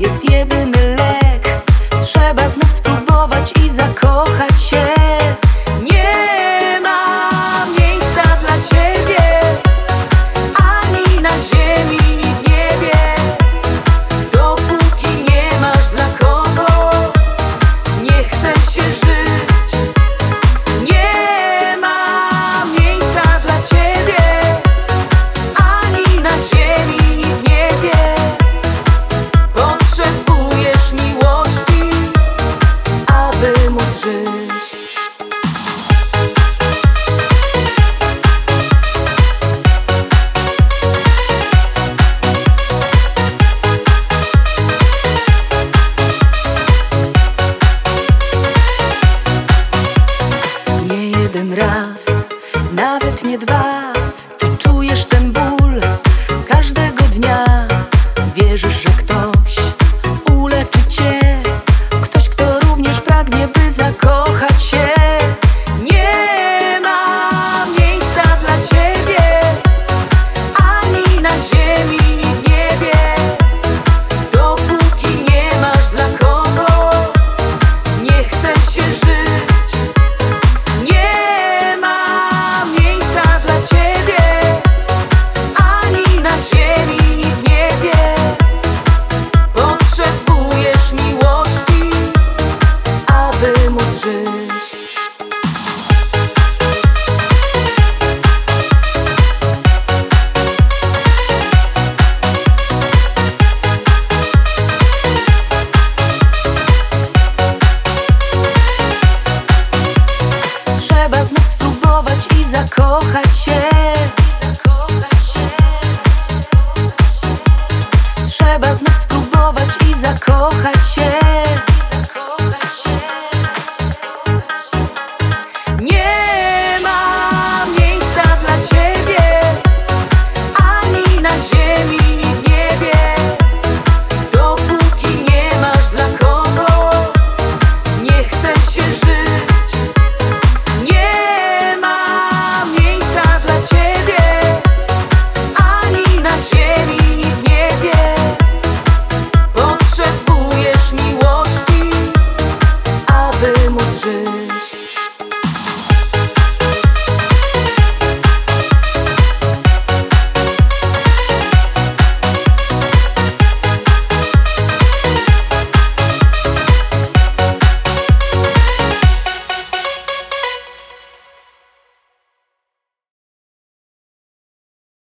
Jest jedyny lek. Trzeba znów spróbować i zakochać один раз. Żyć.